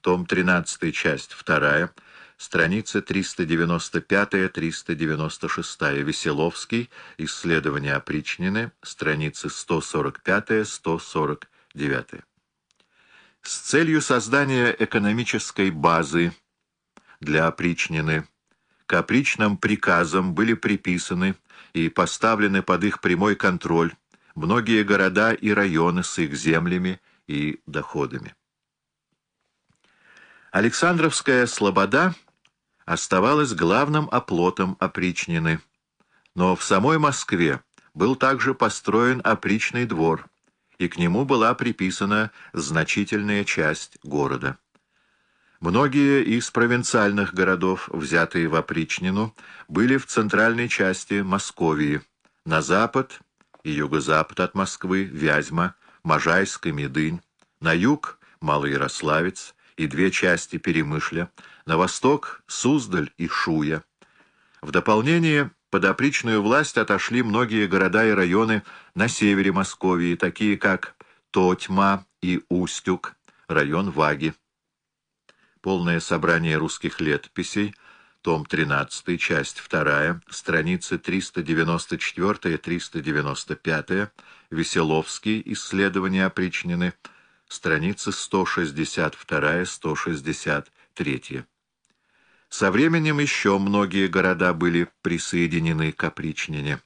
том 13, часть 2, страницы 395-396, Веселовский, исследования опричнины, страницы 145-149. С целью создания экономической базы для опричнины к опричным приказам были приписаны и поставлены под их прямой контроль многие города и районы с их землями и доходами. Александровская слобода оставалась главным оплотом опричнины, но в самой Москве был также построен опричный двор, и к нему была приписана значительная часть города. Многие из провинциальных городов, взятые в опричнину, были в центральной части Московии, на запад и юго-запад от Москвы — Вязьма, Можайск и Медынь, на юг — Малоярославец и две части Перемышля, на восток — Суздаль и Шуя. В дополнение под опричную власть отошли многие города и районы на севере Московии, такие как Тотьма и Устюг, район Ваги. Полное собрание русских летописей — том 13, часть 2, страницы 394-395, Веселовский, исследования опричнины, страницы 162-163. Со временем еще многие города были присоединены к опричнине.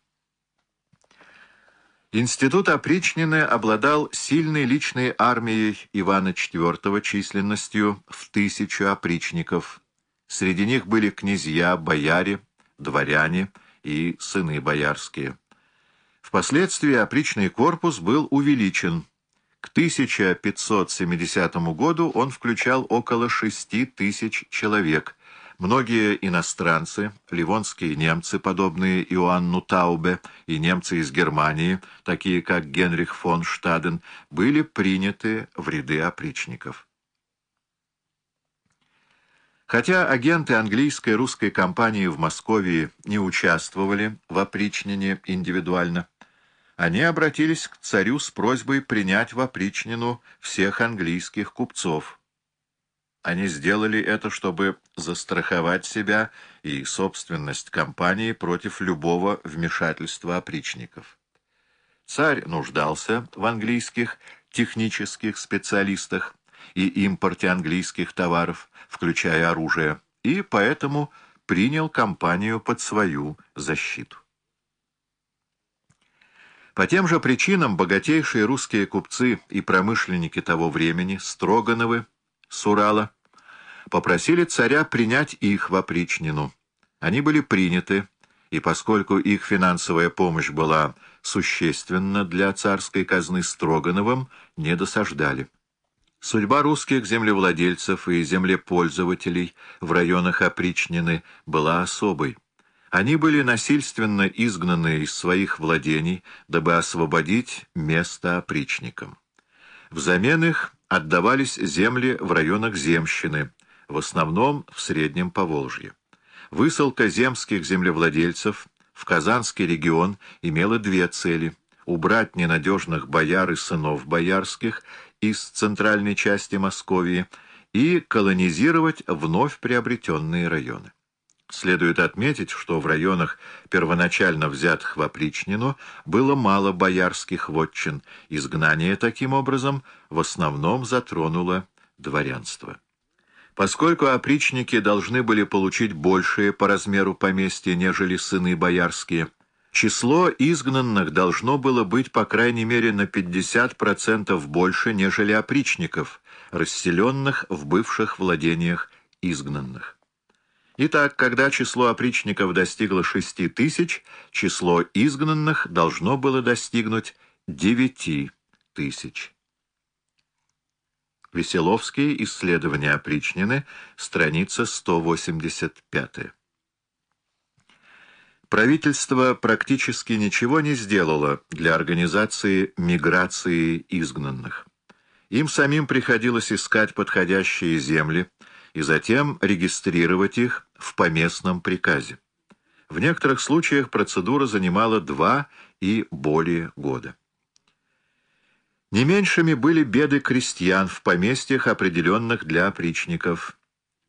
Институт опричнины обладал сильной личной армией Ивана IV численностью в тысячу опричников Среди них были князья, бояре, дворяне и сыны боярские. Впоследствии опричный корпус был увеличен. К 1570 году он включал около 6 тысяч человек. Многие иностранцы, ливонские немцы, подобные Иоанну Таубе, и немцы из Германии, такие как Генрих фон Штаден, были приняты в ряды опричников. Хотя агенты английской русской компании в Москве не участвовали в опричнине индивидуально, они обратились к царю с просьбой принять в опричнину всех английских купцов. Они сделали это, чтобы застраховать себя и собственность компании против любого вмешательства опричников. Царь нуждался в английских технических специалистах, и импорте английских товаров, включая оружие, и поэтому принял компанию под свою защиту. По тем же причинам богатейшие русские купцы и промышленники того времени, Строгановы, с Урала, попросили царя принять их в опричнину. Они были приняты, и поскольку их финансовая помощь была существенна для царской казны Строгановым, не досаждали. Судьба русских землевладельцев и землепользователей в районах опричнины была особой. Они были насильственно изгнаны из своих владений, дабы освободить место опричникам. Взамен их отдавались земли в районах земщины, в основном в Среднем Поволжье. Высылка земских землевладельцев в Казанский регион имела две цели – убрать ненадежных бояр и сынов боярских из центральной части Московии и колонизировать вновь приобретенные районы. Следует отметить, что в районах, первоначально взятых в опричнину, было мало боярских вотчин. Изгнание, таким образом, в основном затронуло дворянство. Поскольку опричники должны были получить большие по размеру поместья, нежели сыны боярские, Число изгнанных должно было быть, по крайней мере, на 50% больше, нежели опричников, расселенных в бывших владениях изгнанных. Итак, когда число опричников достигло 6 тысяч, число изгнанных должно было достигнуть 9 тысяч. Веселовский. Исследования опричнины. Страница 185. Правительство практически ничего не сделало для организации миграции изгнанных. Им самим приходилось искать подходящие земли и затем регистрировать их в поместном приказе. В некоторых случаях процедура занимала два и более года. Не меньшими были беды крестьян в поместьях, определенных для опричников.